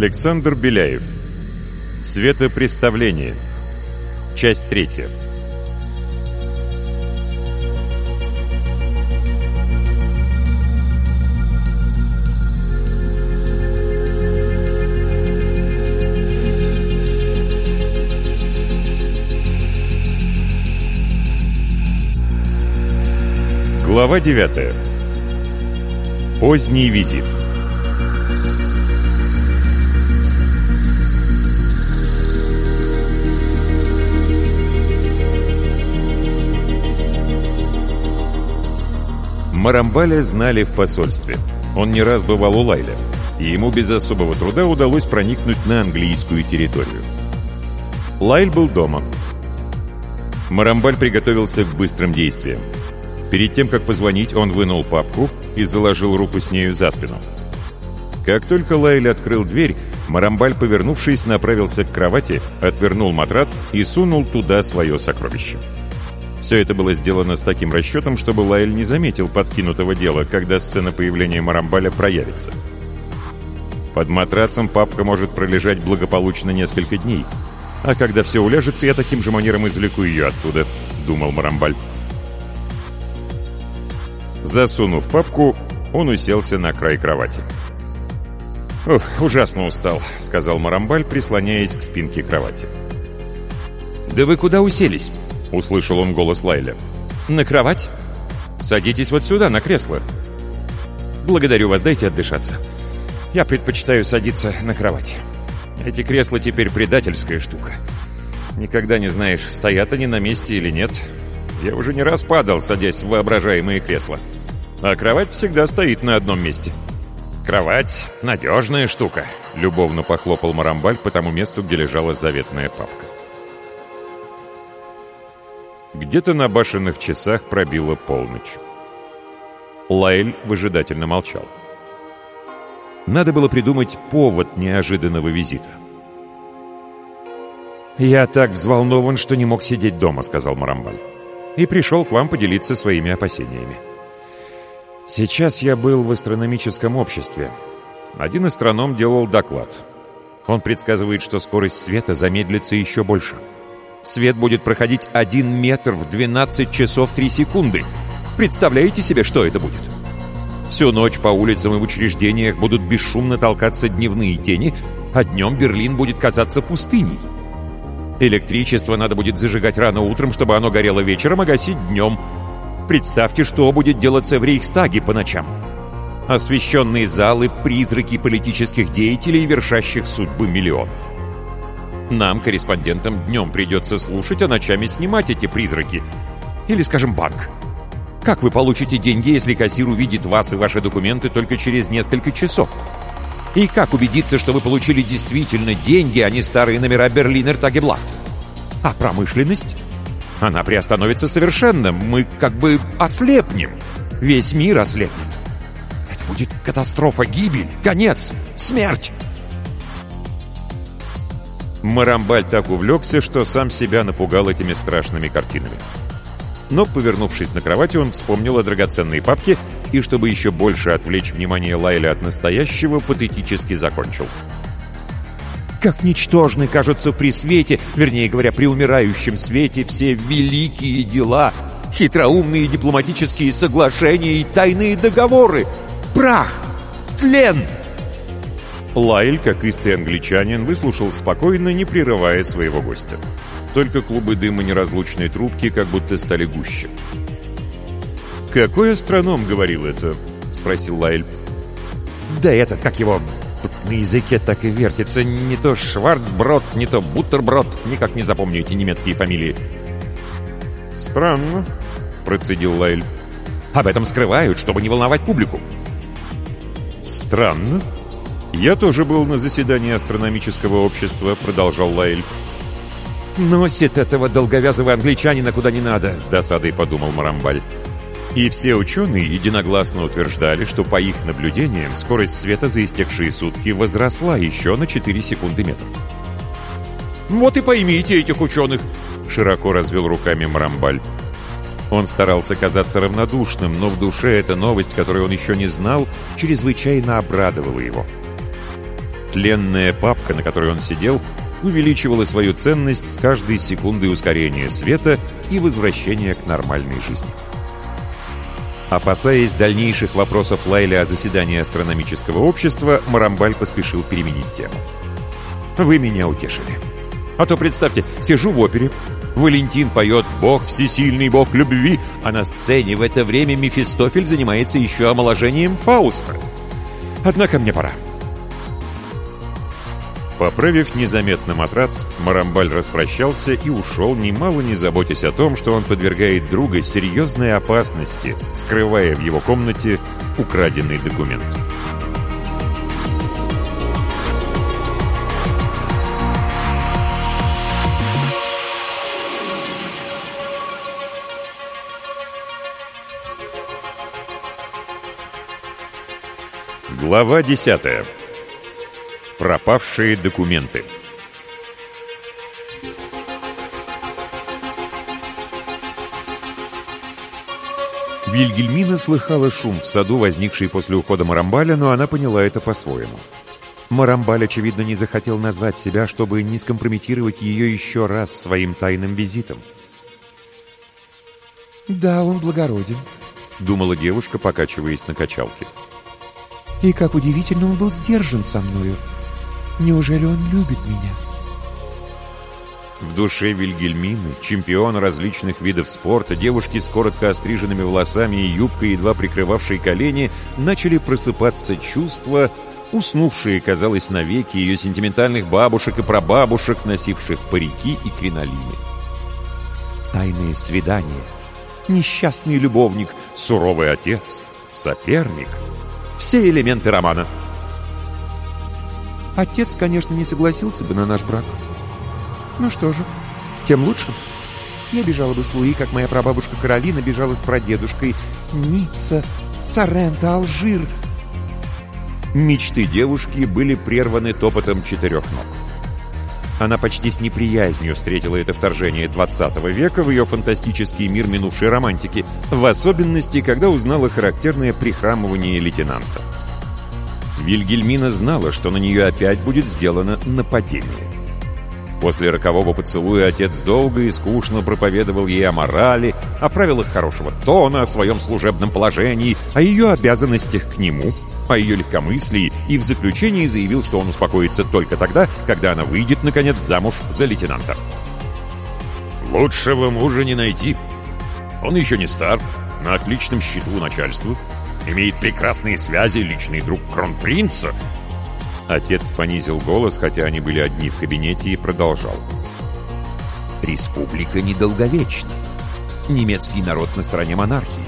Александр Беляев. Светопреставление. Часть третья. Глава 9. Поздний визит. Марамбаля знали в посольстве. Он не раз бывал у Лайля, и ему без особого труда удалось проникнуть на английскую территорию. Лайль был дома. Марамбаль приготовился к быстрым действиям. Перед тем, как позвонить, он вынул папку и заложил руку с нею за спину. Как только Лайль открыл дверь, Марамбаль, повернувшись, направился к кровати, отвернул матрац и сунул туда свое сокровище. Все это было сделано с таким расчетом, чтобы Лайль не заметил подкинутого дела, когда сцена появления Марамбаля проявится. Под матрацем папка может пролежать благополучно несколько дней. А когда все уляжется, я таким же манером извлеку ее оттуда, думал Марамбаль. Засунув папку, он уселся на край кровати. «Ух, ужасно устал», — сказал Марамбаль, прислоняясь к спинке кровати. «Да вы куда уселись?» — услышал он голос Лайля. «На кровать? Садитесь вот сюда, на кресло». «Благодарю вас, дайте отдышаться. Я предпочитаю садиться на кровать. Эти кресла теперь предательская штука. Никогда не знаешь, стоят они на месте или нет. Я уже не раз падал, садясь в воображаемые кресла. А кровать всегда стоит на одном месте». «Кровать — надежная штука», — любовно похлопал Марамбаль по тому месту, где лежала заветная папка. Где-то на башенных часах пробила полночь. Лайль выжидательно молчал. Надо было придумать повод неожиданного визита. «Я так взволнован, что не мог сидеть дома», — сказал Марамбаль. «И пришел к вам поделиться своими опасениями. Сейчас я был в астрономическом обществе. Один астроном делал доклад. Он предсказывает, что скорость света замедлится еще больше». Свет будет проходить 1 метр в 12 часов 3 секунды. Представляете себе, что это будет? Всю ночь по улицам и в учреждениях будут бесшумно толкаться дневные тени, а днем Берлин будет казаться пустыней. Электричество надо будет зажигать рано утром, чтобы оно горело вечером, а гасить днем. Представьте, что будет делаться в Рейхстаге по ночам. Освещенные залы, призраки политических деятелей, вершащих судьбы миллионов. Нам, корреспондентам, днем придется слушать, а ночами снимать эти призраки. Или, скажем, банк. Как вы получите деньги, если кассир увидит вас и ваши документы только через несколько часов? И как убедиться, что вы получили действительно деньги, а не старые номера Берлинер Тагеблат? А промышленность? Она приостановится совершенно. Мы как бы ослепнем. Весь мир ослепнет. Это будет катастрофа, гибель, конец, смерть. Марамбаль так увлекся, что сам себя напугал этими страшными картинами. Но, повернувшись на кровати, он вспомнил о драгоценной папке и, чтобы еще больше отвлечь внимание Лайля от настоящего, патетически закончил. Как ничтожны кажутся при свете, вернее говоря, при умирающем свете, все великие дела, хитроумные дипломатические соглашения и тайные договоры. Прах! Тлен! Лайль, как истый англичанин, выслушал спокойно, не прерывая своего гостя. Только клубы дыма неразлучной трубки как будто стали гуще. «Какой астроном говорил это?» — спросил Лайль. «Да этот, как его, тут на языке так и вертится. Не то Шварцброд, не то Буттерброд. Никак не запомню эти немецкие фамилии». «Странно», — процедил Лайль. «Об этом скрывают, чтобы не волновать публику». «Странно?» «Я тоже был на заседании астрономического общества», — продолжал Лайль. «Носит этого долговязого англичанина куда не надо», — с досадой подумал Марамбаль. И все ученые единогласно утверждали, что по их наблюдениям скорость света за истекшие сутки возросла еще на 4 секунды метр. «Вот и поймите этих ученых!» — широко развел руками Марамбаль. Он старался казаться равнодушным, но в душе эта новость, которую он еще не знал, чрезвычайно обрадовала его. Тленная папка, на которой он сидел, увеличивала свою ценность с каждой секундой ускорения света и возвращения к нормальной жизни. Опасаясь дальнейших вопросов Лайля о заседании астрономического общества, Марамбаль поспешил переменить тему. «Вы меня утешили. А то, представьте, сижу в опере, Валентин поет «Бог всесильный, Бог любви», а на сцене в это время Мефистофель занимается еще омоложением Фауста. Однако мне пора. Поправив незаметно матрац, Марамбаль распрощался и ушел, немало не заботясь о том, что он подвергает друга серьезной опасности, скрывая в его комнате украденный документ. Глава десятая. Пропавшие документы. Вильгельмина слыхала шум в саду, возникший после ухода Марамбаля, но она поняла это по-своему. Марамбаль, очевидно, не захотел назвать себя, чтобы не скомпрометировать ее еще раз своим тайным визитом. «Да, он благороден», — думала девушка, покачиваясь на качалке. «И как удивительно он был сдержан со мною. Неужели он любит меня? В душе Вильгельмины, чемпиона различных видов спорта, девушки с коротко остриженными волосами и юбкой, едва прикрывавшей колени, начали просыпаться чувства, уснувшие, казалось, навеки ее сентиментальных бабушек и прабабушек, носивших парики и кринолины. Тайное свидание, несчастный любовник, суровый отец, соперник — все элементы романа — Отец, конечно, не согласился бы на наш брак. Ну что же, тем лучше. Я бежала бы с Луи, как моя прабабушка Каролина бежала с прадедушкой. Ницца, Сорренто, Алжир. Мечты девушки были прерваны топотом четырех ног. Она почти с неприязнью встретила это вторжение 20 века в ее фантастический мир минувшей романтики, в особенности, когда узнала характерное прихрамывание лейтенанта. Вильгельмина знала, что на нее опять будет сделано нападение. После рокового поцелуя отец долго и скучно проповедовал ей о морали, о правилах хорошего тона, о своем служебном положении, о ее обязанностях к нему, о ее легкомыслии и в заключении заявил, что он успокоится только тогда, когда она выйдет, наконец, замуж за лейтенанта. «Лучшего мужа не найти. Он еще не стар, на отличном счету у начальства, имеет прекрасные связи, личный друг кронпринца». Отец понизил голос, хотя они были одни в кабинете, и продолжал. «Республика недолговечна. Немецкий народ на стороне монархии.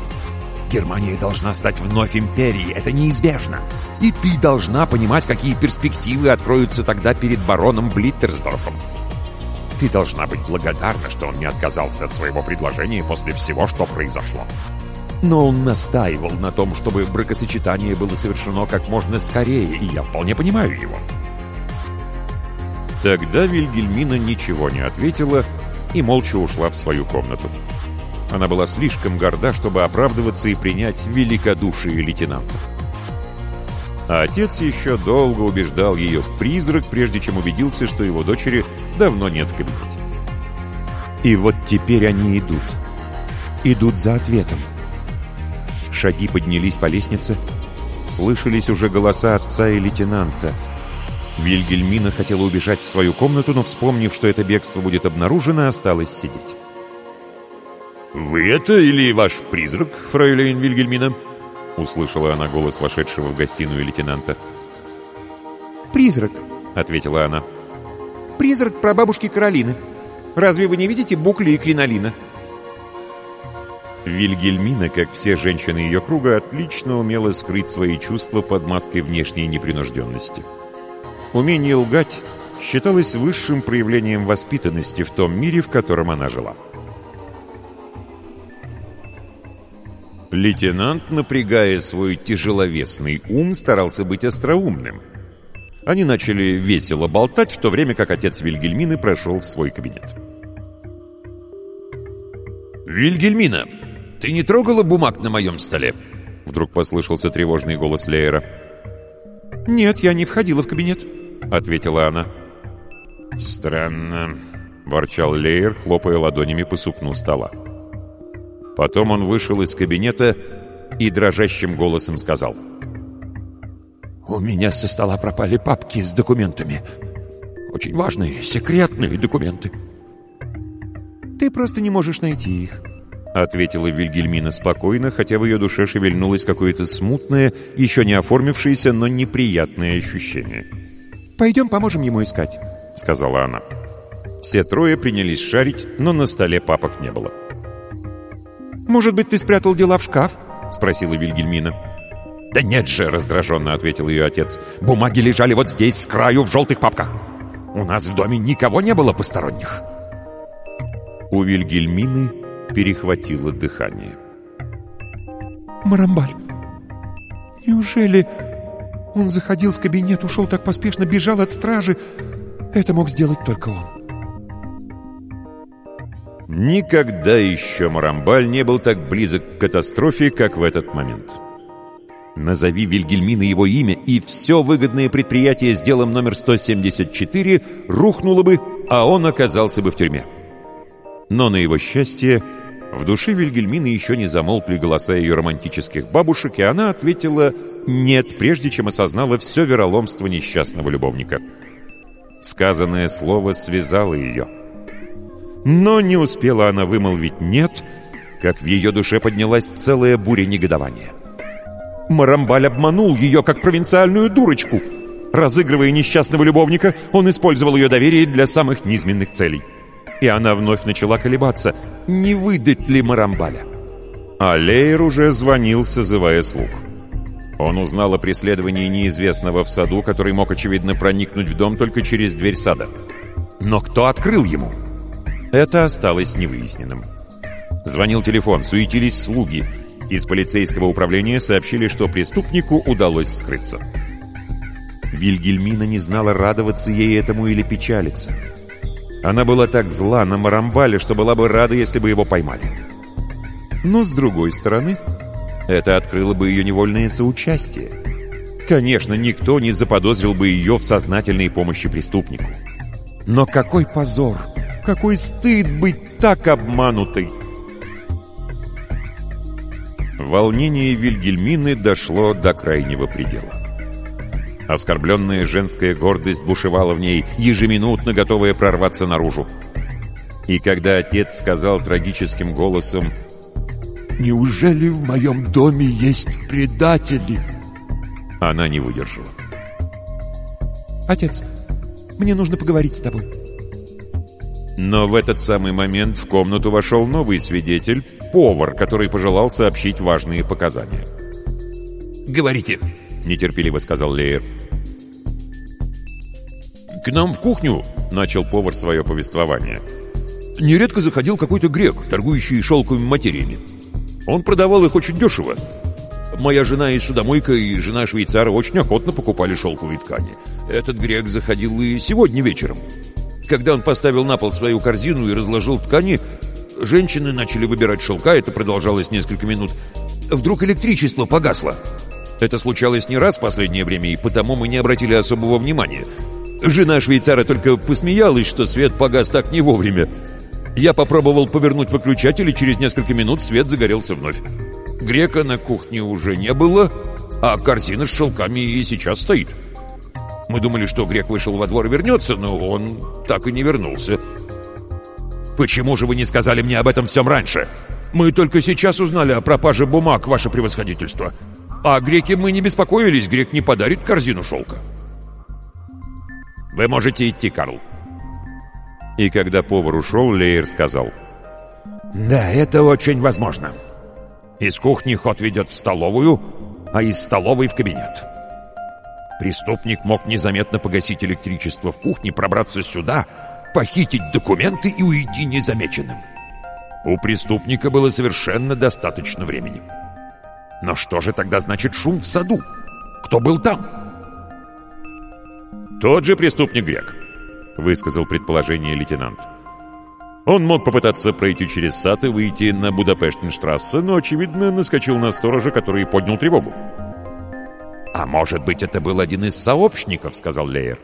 Германия должна стать вновь империей, это неизбежно. И ты должна понимать, какие перспективы откроются тогда перед бароном Блиттерсдорфом. Ты должна быть благодарна, что он не отказался от своего предложения после всего, что произошло но он настаивал на том, чтобы бракосочетание было совершено как можно скорее, и я вполне понимаю его. Тогда Вильгельмина ничего не ответила и молча ушла в свою комнату. Она была слишком горда, чтобы оправдываться и принять великодушие лейтенанта. А отец еще долго убеждал ее в призрак, прежде чем убедился, что его дочери давно нет в кабинете. И вот теперь они идут. Идут за ответом. Шаги поднялись по лестнице. Слышались уже голоса отца и лейтенанта. Вильгельмина хотела убежать в свою комнату, но, вспомнив, что это бегство будет обнаружено, осталась сидеть. «Вы это или ваш призрак, фройлейн Вильгельмина?» Услышала она голос вошедшего в гостиную лейтенанта. «Призрак», — ответила она. «Призрак прабабушки Каролины. Разве вы не видите букли и кринолина?» Вильгельмина, как все женщины ее круга, отлично умела скрыть свои чувства под маской внешней непринужденности. Умение лгать считалось высшим проявлением воспитанности в том мире, в котором она жила. Лейтенант, напрягая свой тяжеловесный ум, старался быть остроумным. Они начали весело болтать, в то время как отец Вильгельмины прошел в свой кабинет. «Вильгельмина!» «Ты не трогала бумаг на моем столе?» Вдруг послышался тревожный голос Лейера. «Нет, я не входила в кабинет». — ответила она. «Странно», — ворчал Лейер, хлопая ладонями по сукну стола. Потом он вышел из кабинета и дрожащим голосом сказал. «У меня со стола пропали папки с документами. Очень важные, секретные документы». «Ты просто не можешь найти их», — ответила Вильгельмина спокойно, хотя в ее душе шевельнулось какое-то смутное, еще не оформившееся, но неприятное ощущение. «Пойдем поможем ему искать», — сказала она. Все трое принялись шарить, но на столе папок не было. «Может быть, ты спрятал дела в шкаф?» — спросила Вильгельмина. «Да нет же!» — раздраженно ответил ее отец. «Бумаги лежали вот здесь, с краю, в желтых папках. У нас в доме никого не было посторонних». У Вильгельмины перехватило дыхание. «Марамбаль, неужели он заходил в кабинет, ушел так поспешно, бежал от стражи? Это мог сделать только он». Никогда еще Марамбаль не был так близок к катастрофе, как в этот момент. Назови Вильгельмина его имя, и все выгодное предприятие с делом номер 174 рухнуло бы, а он оказался бы в тюрьме. Но на его счастье в душе Вильгельмины еще не замолкли голоса ее романтических бабушек, и она ответила «нет», прежде чем осознала все вероломство несчастного любовника. Сказанное слово связало ее. Но не успела она вымолвить «нет», как в ее душе поднялась целая буря негодования. Марамбаль обманул ее, как провинциальную дурочку. Разыгрывая несчастного любовника, он использовал ее доверие для самых низменных целей и она вновь начала колебаться, не выдать ли Марамбаля. А Лейер уже звонил, созывая слуг. Он узнал о преследовании неизвестного в саду, который мог, очевидно, проникнуть в дом только через дверь сада. Но кто открыл ему? Это осталось невыясненным. Звонил телефон, суетились слуги. Из полицейского управления сообщили, что преступнику удалось скрыться. Вильгельмина не знала, радоваться ей этому или печалиться. Она была так зла на Марамбале, что была бы рада, если бы его поймали. Но, с другой стороны, это открыло бы ее невольное соучастие. Конечно, никто не заподозрил бы ее в сознательной помощи преступнику. Но какой позор, какой стыд быть так обманутой! Волнение Вильгельмины дошло до крайнего предела. Оскорбленная женская гордость бушевала в ней, ежеминутно готовая прорваться наружу. И когда отец сказал трагическим голосом «Неужели в моем доме есть предатели?» Она не выдержала. «Отец, мне нужно поговорить с тобой». Но в этот самый момент в комнату вошел новый свидетель, повар, который пожелал сообщить важные показания. «Говорите», — нетерпеливо сказал Леер. «К нам в кухню», — начал повар свое повествование. «Нередко заходил какой-то грек, торгующий шелковыми материями. Он продавал их очень дешево. Моя жена и судомойка, и жена швейцара очень охотно покупали шелковые ткани. Этот грек заходил и сегодня вечером. Когда он поставил на пол свою корзину и разложил ткани, женщины начали выбирать шелка, это продолжалось несколько минут. Вдруг электричество погасло. Это случалось не раз в последнее время, и потому мы не обратили особого внимания. Жена швейцара только посмеялась, что свет погас так не вовремя. Я попробовал повернуть выключатель, и через несколько минут свет загорелся вновь. Грека на кухне уже не было, а корзина с шелками и сейчас стоит. Мы думали, что грек вышел во двор и вернется, но он так и не вернулся. «Почему же вы не сказали мне об этом всем раньше? Мы только сейчас узнали о пропаже бумаг, ваше превосходительство. А греки мы не беспокоились, грек не подарит корзину шелка. Вы можете идти, Карл. И когда повар ушел, Лейер сказал. Да, это очень возможно. Из кухни ход ведет в столовую, а из столовой в кабинет. Преступник мог незаметно погасить электричество в кухне, пробраться сюда, похитить документы и уйти незамеченным. У преступника было совершенно достаточно времени. Но что же тогда значит шум в саду? Кто был там? Тот же преступник грек, высказал предположение лейтенант. Он мог попытаться пройти через сад и выйти на Будапештенштрассе, но, очевидно, наскочил на сторожа, который поднял тревогу. «А может быть, это был один из сообщников», — сказал Лейер.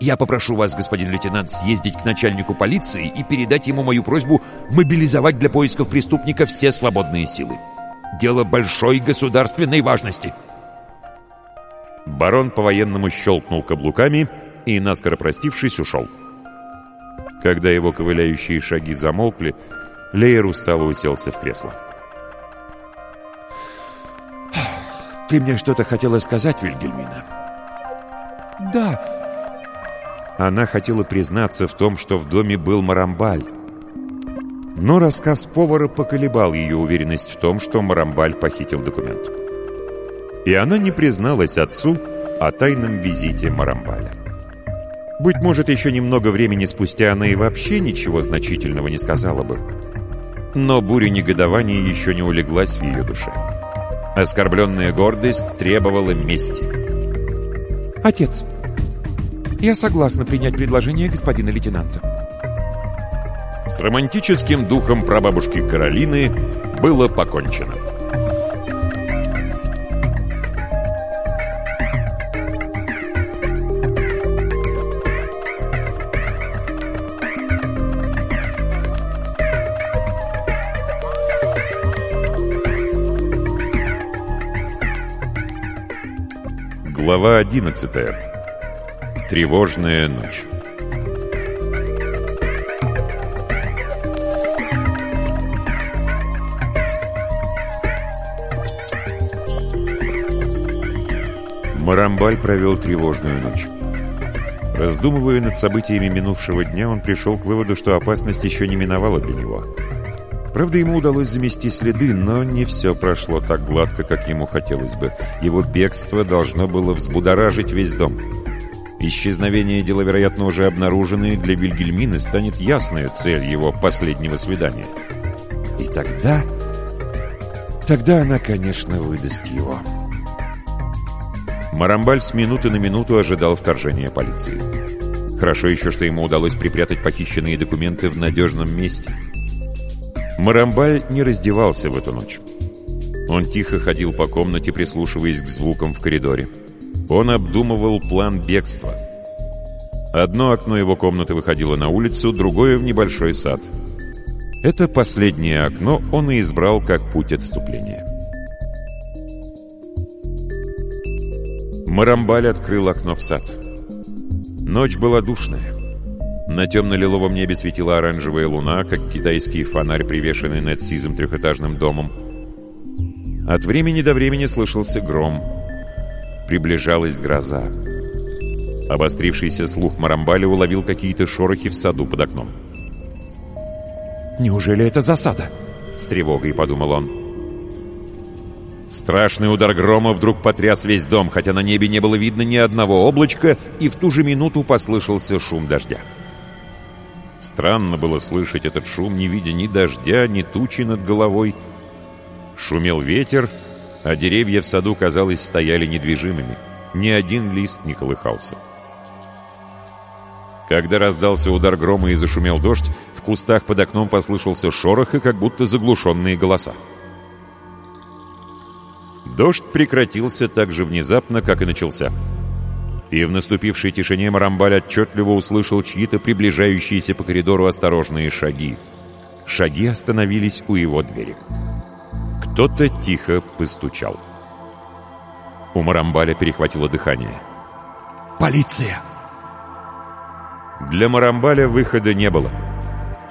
Я попрошу вас, господин лейтенант, съездить к начальнику полиции и передать ему мою просьбу мобилизовать для поисков преступника все свободные силы. Дело большой государственной важности. Барон по-военному щелкнул каблуками и, наскоро простившись, ушел. Когда его ковыляющие шаги замолкли, Лейер устало уселся в кресло. «Ты мне что-то хотела сказать, Вильгельмина?» «Да». Она хотела признаться в том, что в доме был Марамбаль. Но рассказ повара поколебал ее уверенность в том, что Марамбаль похитил документ. И она не призналась отцу о тайном визите Марамбаля. Быть может, еще немного времени спустя она и вообще ничего значительного не сказала бы. Но буря негодования еще не улеглась в ее душе. Оскорбленная гордость требовала мести. «Отец, я согласна принять предложение господина лейтенанта». Романтическим духом прабабушки Каролины было покончено. Глава 11. Тревожная ночь. Марамбаль провел тревожную ночь. Раздумывая над событиями минувшего дня, он пришел к выводу, что опасность еще не миновала для него. Правда, ему удалось замести следы, но не все прошло так гладко, как ему хотелось бы. Его бегство должно было взбудоражить весь дом. Исчезновение дела, вероятно, уже обнаруженное для Вильгельмины, станет ясной цель его последнего свидания. И тогда... Тогда она, конечно, выдаст его. Марамбаль с минуты на минуту ожидал вторжения полиции. Хорошо еще, что ему удалось припрятать похищенные документы в надежном месте. Марамбаль не раздевался в эту ночь. Он тихо ходил по комнате, прислушиваясь к звукам в коридоре. Он обдумывал план бегства. Одно окно его комнаты выходило на улицу, другое — в небольшой сад. Это последнее окно он и избрал как путь отступления. Марамбаль открыл окно в сад. Ночь была душная. На темно-лиловом небе светила оранжевая луна, как китайский фонарь, привешенный над сизым трехэтажным домом. От времени до времени слышался гром. Приближалась гроза. Обострившийся слух Марамбаля уловил какие-то шорохи в саду под окном. «Неужели это засада?» — с тревогой подумал он. Страшный удар грома вдруг потряс весь дом, хотя на небе не было видно ни одного облачка, и в ту же минуту послышался шум дождя. Странно было слышать этот шум, не видя ни дождя, ни тучи над головой. Шумел ветер, а деревья в саду, казалось, стояли недвижимыми. Ни один лист не колыхался. Когда раздался удар грома и зашумел дождь, в кустах под окном послышался шорох и как будто заглушенные голоса. Дождь прекратился так же внезапно, как и начался. И в наступившей тишине Марамбаль отчетливо услышал чьи-то приближающиеся по коридору осторожные шаги. Шаги остановились у его двери. Кто-то тихо постучал. У Марамбаля перехватило дыхание. «Полиция!» Для Марамбаля выхода не было.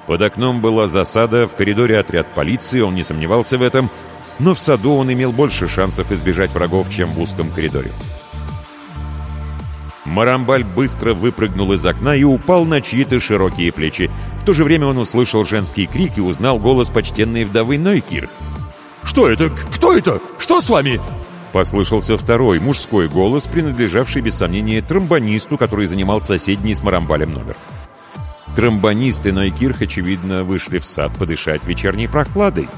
Под окном была засада, в коридоре отряд полиции, он не сомневался в этом — но в саду он имел больше шансов избежать врагов, чем в узком коридоре. Марамбаль быстро выпрыгнул из окна и упал на чьи-то широкие плечи. В то же время он услышал женский крик и узнал голос почтенной вдовы Нойкир. «Что это? Кто это? Что с вами?» Послышался второй, мужской голос, принадлежавший, без сомнения, тромбонисту, который занимал соседний с Марамбалем номер. Тромбонист и Нойкирх, очевидно, вышли в сад подышать вечерней прохладой.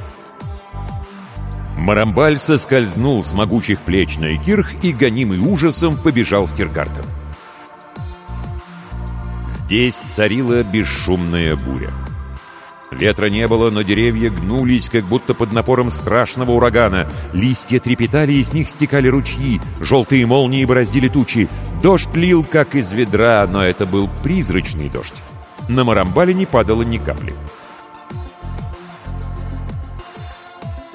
Марамбаль соскользнул с могучих плеч на Экирх и, гонимый ужасом, побежал в Тиргартен. Здесь царила бесшумная буря. Ветра не было, но деревья гнулись, как будто под напором страшного урагана. Листья трепетали, и с них стекали ручьи. Желтые молнии бороздили тучи. Дождь лил, как из ведра, но это был призрачный дождь. На Марамбале не падало ни капли.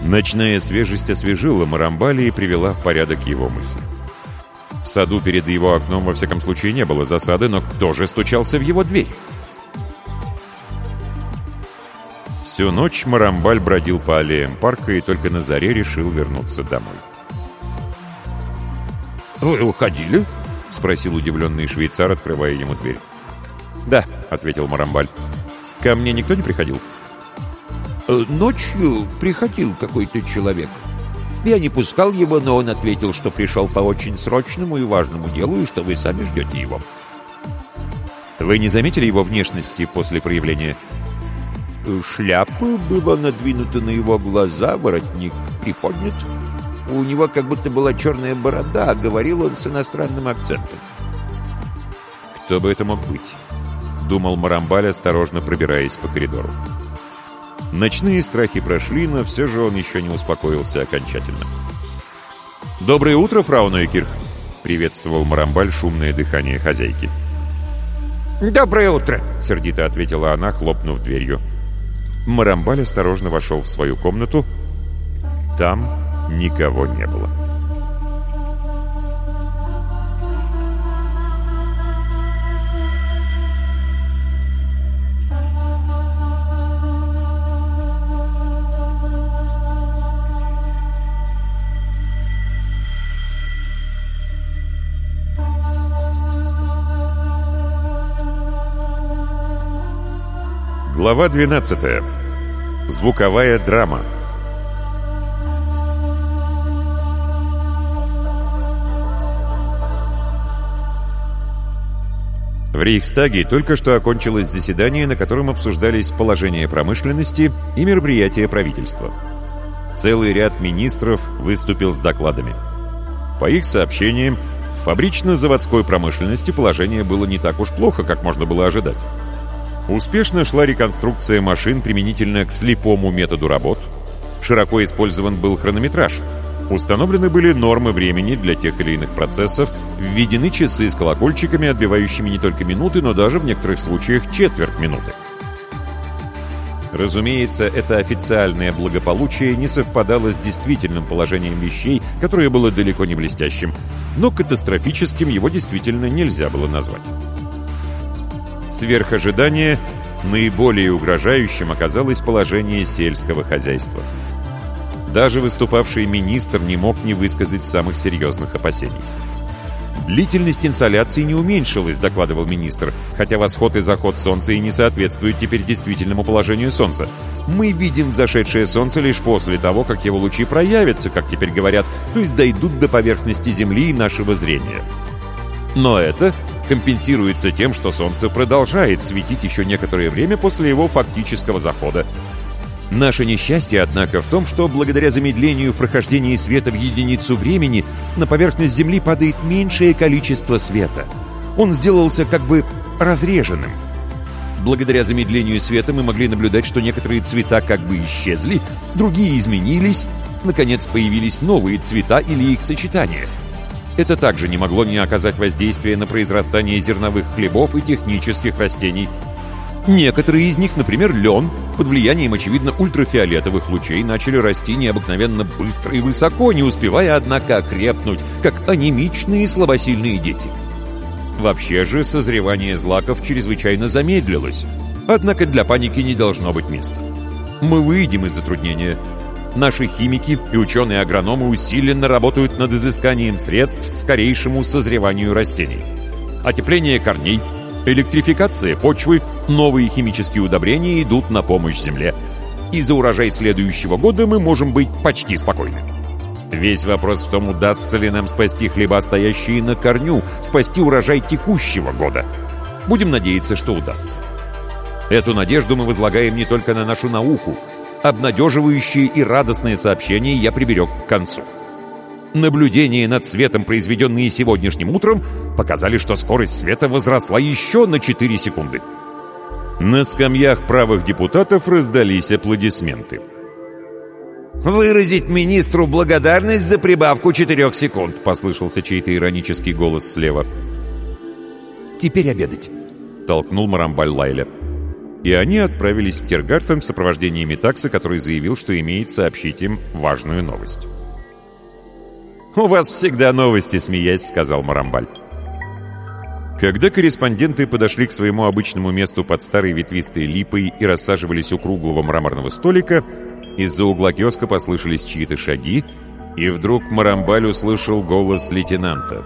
Ночная свежесть освежила Марамбали и привела в порядок его мысли. В саду перед его окном, во всяком случае, не было засады, но кто же стучался в его дверь? Всю ночь Марамбаль бродил по аллеям парка и только на заре решил вернуться домой. «Вы уходили?» — спросил удивленный швейцар, открывая ему дверь. «Да», — ответил Марамбаль. «Ко мне никто не приходил?» «Э, «Ночью приходил какой-то человек. Я не пускал его, но он ответил, что пришел по очень срочному и важному делу, и что вы сами ждете его». «Вы не заметили его внешности после проявления?» Шляпа была надвинута на его глаза, воротник приподнят. У него как будто была черная борода, говорил он с иностранным акцентом. «Кто бы это мог быть?» — думал Марамбаль, осторожно пробираясь по коридору. Ночные страхи прошли, но все же он еще не успокоился окончательно. «Доброе утро, фрау Нойкирх!» — приветствовал Марамбаль шумное дыхание хозяйки. «Доброе утро!» — сердито ответила она, хлопнув дверью. Марамбаль осторожно вошел в свою комнату. Там никого не было. Глава 12. Звуковая драма. В Рейхстаге только что окончилось заседание, на котором обсуждались положение промышленности и мероприятия правительства. Целый ряд министров выступил с докладами. По их сообщениям, в фабрично-заводской промышленности положение было не так уж плохо, как можно было ожидать. Успешно шла реконструкция машин применительно к слепому методу работ. Широко использован был хронометраж. Установлены были нормы времени для тех или иных процессов, введены часы с колокольчиками, отбивающими не только минуты, но даже в некоторых случаях четверть минуты. Разумеется, это официальное благополучие не совпадало с действительным положением вещей, которое было далеко не блестящим, но катастрофическим его действительно нельзя было назвать. Сверх ожидания, наиболее угрожающим оказалось положение сельского хозяйства. Даже выступавший министр не мог не высказать самых серьезных опасений. «Длительность инсоляции не уменьшилась», — докладывал министр, хотя восход и заход солнца и не соответствуют теперь действительному положению солнца. «Мы видим зашедшее солнце лишь после того, как его лучи проявятся, как теперь говорят, то есть дойдут до поверхности Земли и нашего зрения». Но это компенсируется тем, что Солнце продолжает светить еще некоторое время после его фактического захода. Наше несчастье, однако, в том, что благодаря замедлению в прохождении света в единицу времени на поверхность Земли падает меньшее количество света. Он сделался как бы разреженным. Благодаря замедлению света мы могли наблюдать, что некоторые цвета как бы исчезли, другие изменились, наконец появились новые цвета или их сочетания — это также не могло не оказать воздействия на произрастание зерновых хлебов и технических растений. Некоторые из них, например, лен, под влиянием, очевидно, ультрафиолетовых лучей начали расти необыкновенно быстро и высоко, не успевая, однако, окрепнуть, как анемичные слабосильные дети. Вообще же созревание злаков чрезвычайно замедлилось, однако для паники не должно быть места. Мы выйдем из затруднения – Наши химики и ученые-агрономы усиленно работают над изысканием средств к скорейшему созреванию растений. Отепление корней, электрификация почвы, новые химические удобрения идут на помощь Земле. И за урожай следующего года мы можем быть почти спокойны. Весь вопрос в том, удастся ли нам спасти хлеба, стоящие на корню, спасти урожай текущего года. Будем надеяться, что удастся. Эту надежду мы возлагаем не только на нашу науку, Обнадеживающие и радостные сообщения я приберег к концу. Наблюдения над светом, произведенные сегодняшним утром, показали, что скорость света возросла еще на 4 секунды. На скамьях правых депутатов раздались аплодисменты. «Выразить министру благодарность за прибавку четырех секунд», — послышался чей-то иронический голос слева. «Теперь обедать», — толкнул Марамбаль Лайля. И они отправились в Тергартен в сопровождении Метакса, который заявил, что имеет сообщить им важную новость. «У вас всегда новости, смеясь», — сказал Марамбаль. Когда корреспонденты подошли к своему обычному месту под старой ветвистой липой и рассаживались у круглого мраморного столика, из-за угла киоска послышались чьи-то шаги, и вдруг Марамбаль услышал голос лейтенанта.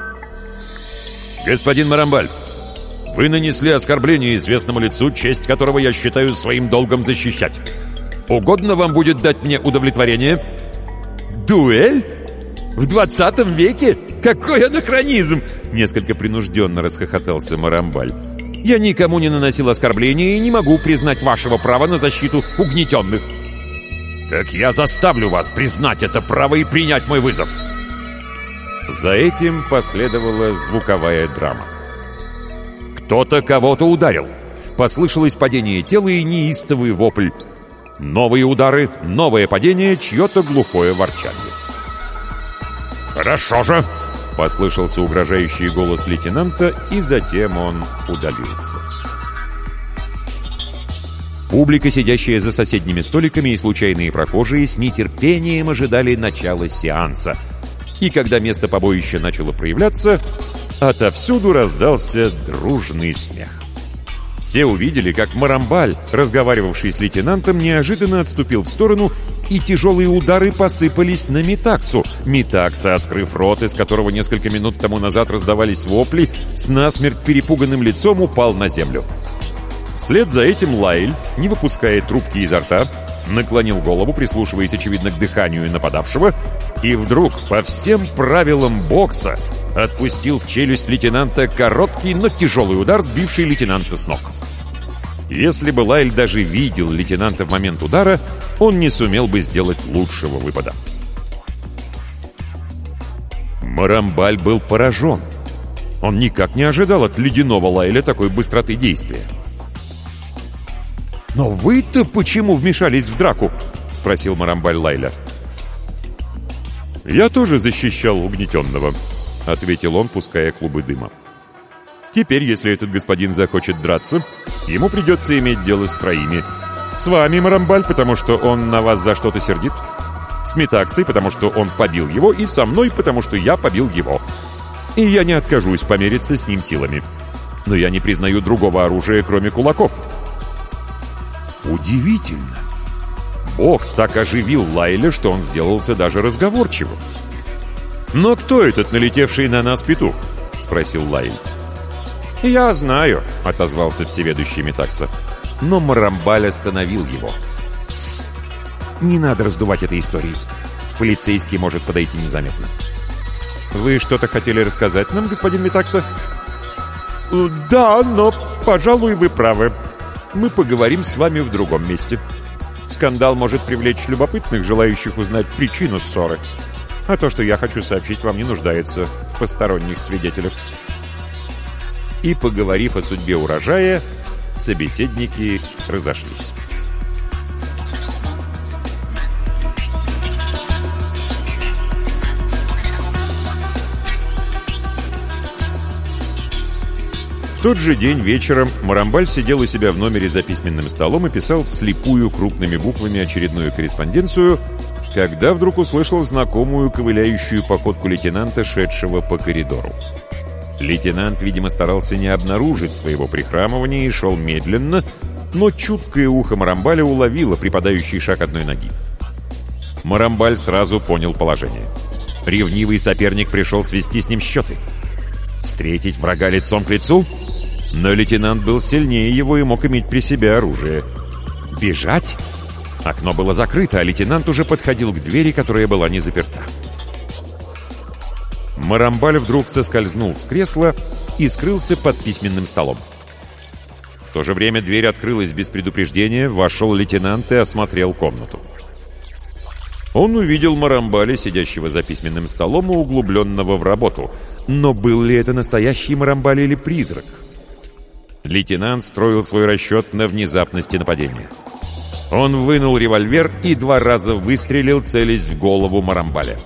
«Господин Марамбаль, вы нанесли оскорбление известному лицу, честь которого я считаю своим долгом защищать. Угодно вам будет дать мне удовлетворение?» «Дуэль? В двадцатом веке? Какой анахронизм!» Несколько принужденно расхохотался Марамбаль. «Я никому не наносил оскорбления и не могу признать вашего права на защиту угнетенных». «Так я заставлю вас признать это право и принять мой вызов!» За этим последовала звуковая драма. Кто-то кого-то ударил. Послышалось падение тела и неистовый вопль. Новые удары, новое падение, чье-то глухое ворчание. «Хорошо же!» — послышался угрожающий голос лейтенанта, и затем он удалился. Публика, сидящая за соседними столиками и случайные прохожие, с нетерпением ожидали начала сеанса. И когда место побоища начало проявляться, отовсюду раздался дружный смех. Все увидели, как Марамбаль, разговаривавший с лейтенантом, неожиданно отступил в сторону, и тяжелые удары посыпались на Митаксу. Митакса, открыв рот, из которого несколько минут тому назад раздавались вопли, с насмерть перепуганным лицом упал на землю. Вслед за этим Лайль, не выпуская трубки изо рта, наклонил голову, прислушиваясь, очевидно, к дыханию нападавшего, и вдруг, по всем правилам бокса, отпустил в челюсть лейтенанта короткий, но тяжелый удар, сбивший лейтенанта с ног. Если бы Лайль даже видел лейтенанта в момент удара, он не сумел бы сделать лучшего выпада. Марамбаль был поражен. Он никак не ожидал от ледяного Лайля такой быстроты действия. «Но вы-то почему вмешались в драку?» — спросил Марамбаль Лайля. «Я тоже защищал угнетенного», — ответил он, пуская клубы дыма. «Теперь, если этот господин захочет драться, ему придется иметь дело с троими. С вами, Марамбаль, потому что он на вас за что-то сердит. С Метаксой, потому что он побил его, и со мной, потому что я побил его. И я не откажусь помериться с ним силами. Но я не признаю другого оружия, кроме кулаков». Удивительно. Бокс так оживил Лайля, что он сделался даже разговорчивым. «Но кто этот налетевший на нас петух?» — спросил Лайль. «Я знаю», — отозвался всеведущий Метакса. Но Марамбаль остановил его. «Тсс! Не надо раздувать этой истории. Полицейский может подойти незаметно». «Вы что-то хотели рассказать нам, господин Метакса?» «Да, но, пожалуй, вы правы», мы поговорим с вами в другом месте. Скандал может привлечь любопытных, желающих узнать причину ссоры. А то, что я хочу сообщить, вам не нуждается в посторонних свидетелях. И, поговорив о судьбе урожая, собеседники разошлись. тот же день вечером Марамбаль сидел у себя в номере за письменным столом и писал вслепую крупными буквами очередную корреспонденцию, когда вдруг услышал знакомую ковыляющую походку лейтенанта, шедшего по коридору. Лейтенант, видимо, старался не обнаружить своего прихрамывания и шел медленно, но чуткое ухо Марамбаля уловило припадающий шаг одной ноги. Марамбаль сразу понял положение. Ревнивый соперник пришел свести с ним счеты. Встретить врага лицом к лицу — но лейтенант был сильнее его и мог иметь при себе оружие. Бежать? Окно было закрыто, а лейтенант уже подходил к двери, которая была не заперта. Марамбаль вдруг соскользнул с кресла и скрылся под письменным столом. В то же время дверь открылась без предупреждения, вошел лейтенант и осмотрел комнату. Он увидел Марамбаля, сидящего за письменным столом и углубленного в работу. Но был ли это настоящий Марамбаль или призрак? Лейтенант строил свой расчет на внезапности нападения. Он вынул револьвер и два раза выстрелил, целясь в голову Марамбаля.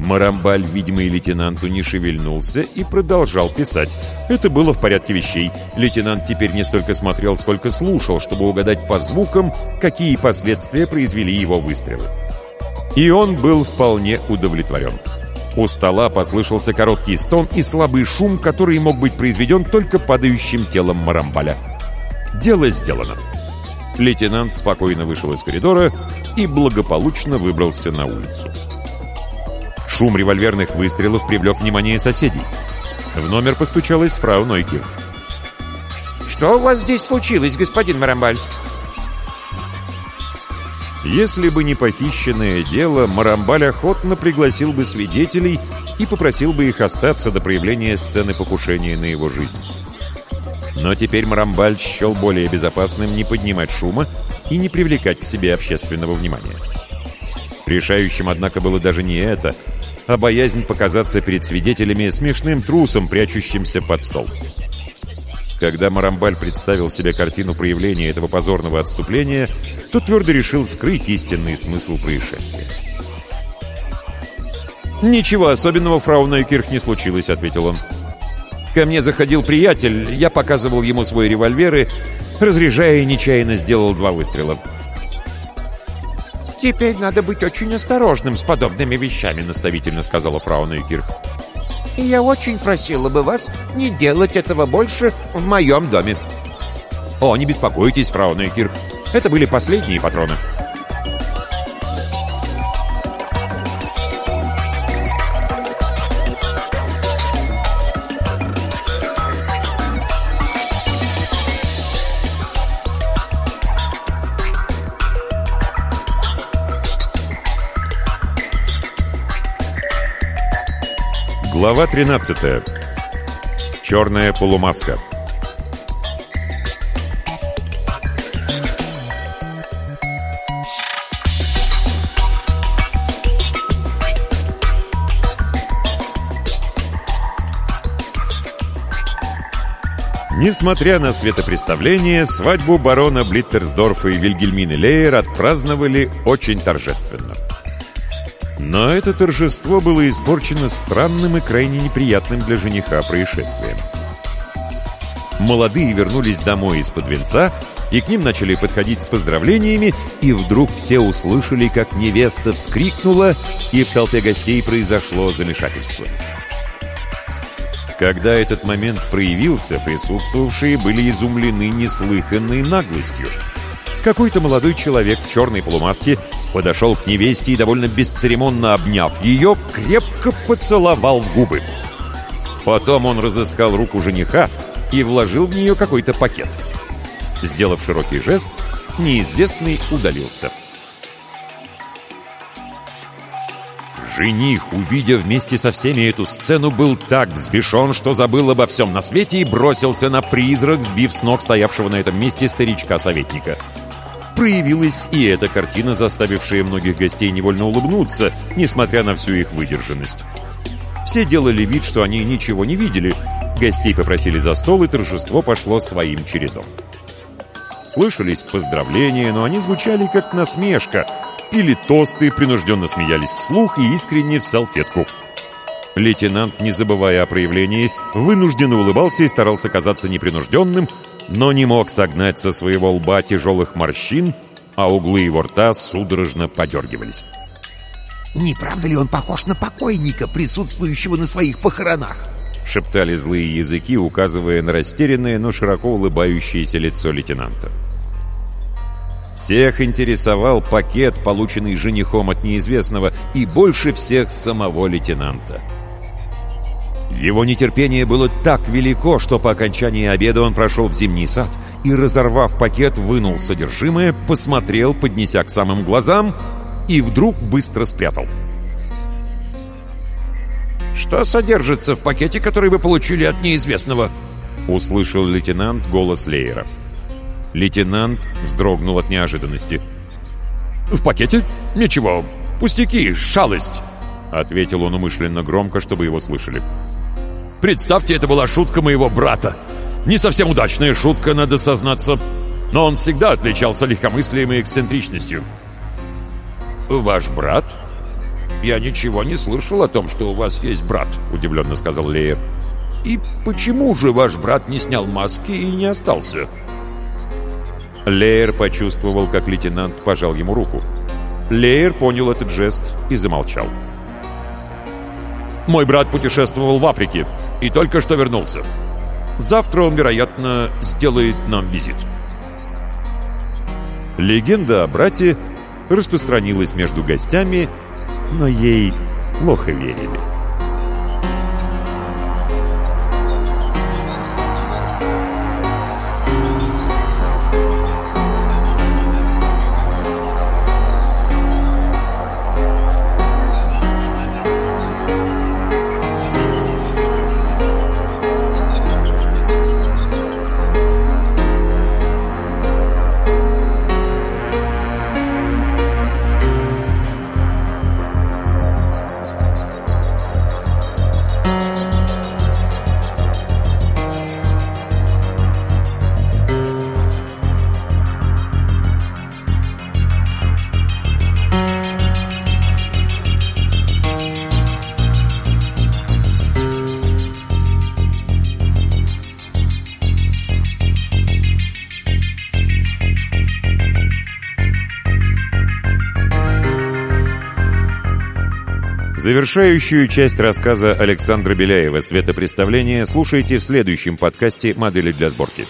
Марамбаль, видимый лейтенанту, не шевельнулся и продолжал писать. Это было в порядке вещей. Лейтенант теперь не столько смотрел, сколько слушал, чтобы угадать по звукам, какие последствия произвели его выстрелы. И он был вполне удовлетворен. У стола послышался короткий стон и слабый шум, который мог быть произведен только падающим телом Марамбаля. Дело сделано. Лейтенант спокойно вышел из коридора и благополучно выбрался на улицу. Шум револьверных выстрелов привлек внимание соседей. В номер постучалась фрау Нойкир. «Что у вас здесь случилось, господин Марамбаль?» Если бы не похищенное дело, Марамбаль охотно пригласил бы свидетелей и попросил бы их остаться до проявления сцены покушения на его жизнь. Но теперь Марамбаль счел более безопасным не поднимать шума и не привлекать к себе общественного внимания. Решающим, однако, было даже не это, а боязнь показаться перед свидетелями смешным трусом, прячущимся под стол. Когда Марамбаль представил себе картину проявления этого позорного отступления, то твердо решил скрыть истинный смысл происшествия. «Ничего особенного, фрау Нойкирх, не случилось», — ответил он. «Ко мне заходил приятель, я показывал ему свой револьвер и, разряжая, нечаянно сделал два выстрела». «Теперь надо быть очень осторожным с подобными вещами», — наставительно сказала фрау Нойкирх. «И я очень просила бы вас не делать этого больше в моем доме». «О, не беспокойтесь, фрау Нойкирх. Это были последние патроны». Глава 13. Черная полумаска. Несмотря на светопреставление, свадьбу барона Блиттерсдорфа и Вильгельмины Лейер отпраздновали очень торжественно. Но это торжество было испорчено странным и крайне неприятным для жениха происшествием. Молодые вернулись домой из-под венца, и к ним начали подходить с поздравлениями, и вдруг все услышали, как невеста вскрикнула, и в толпе гостей произошло замешательство. Когда этот момент проявился, присутствовавшие были изумлены неслыханной наглостью. Какой-то молодой человек в черной полумаске подошел к невесте и, довольно бесцеремонно обняв ее, крепко поцеловал в губы. Потом он разыскал руку жениха и вложил в нее какой-то пакет. Сделав широкий жест, неизвестный удалился. Жених, увидя вместе со всеми эту сцену, был так взбешен, что забыл обо всем на свете и бросился на призрак, сбив с ног стоявшего на этом месте старичка-советника. Проявилась и эта картина, заставившая многих гостей невольно улыбнуться, несмотря на всю их выдержанность. Все делали вид, что они ничего не видели. Гостей попросили за стол, и торжество пошло своим чередом. Слышались поздравления, но они звучали как насмешка. Пили тосты, принужденно смеялись вслух и искренне в салфетку. Лейтенант, не забывая о проявлении, вынужденно улыбался и старался казаться непринужденным, но не мог согнать со своего лба тяжелых морщин, а углы его рта судорожно подергивались. «Не правда ли он похож на покойника, присутствующего на своих похоронах?» шептали злые языки, указывая на растерянное, но широко улыбающееся лицо лейтенанта. Всех интересовал пакет, полученный женихом от неизвестного, и больше всех самого лейтенанта. Его нетерпение было так велико, что по окончании обеда он прошел в зимний сад и, разорвав пакет, вынул содержимое, посмотрел, поднеся к самым глазам, и вдруг быстро спрятал. «Что содержится в пакете, который вы получили от неизвестного?» — услышал лейтенант голос Лейера. Лейтенант вздрогнул от неожиданности. «В пакете? Ничего. Пустяки, шалость!» — ответил он умышленно громко, чтобы его слышали. Представьте, это была шутка моего брата. Не совсем удачная шутка, надо сознаться. Но он всегда отличался легкомыслием и эксцентричностью. «Ваш брат?» «Я ничего не слышал о том, что у вас есть брат», — удивленно сказал Леер. «И почему же ваш брат не снял маски и не остался?» Леер почувствовал, как лейтенант пожал ему руку. Леер понял этот жест и замолчал. «Мой брат путешествовал в Африке и только что вернулся. Завтра он, вероятно, сделает нам визит». Легенда о брате распространилась между гостями, но ей плохо верили. Завершающую часть рассказа Александра Беляева «Светопреставление» слушайте в следующем подкасте «Модели для сборки».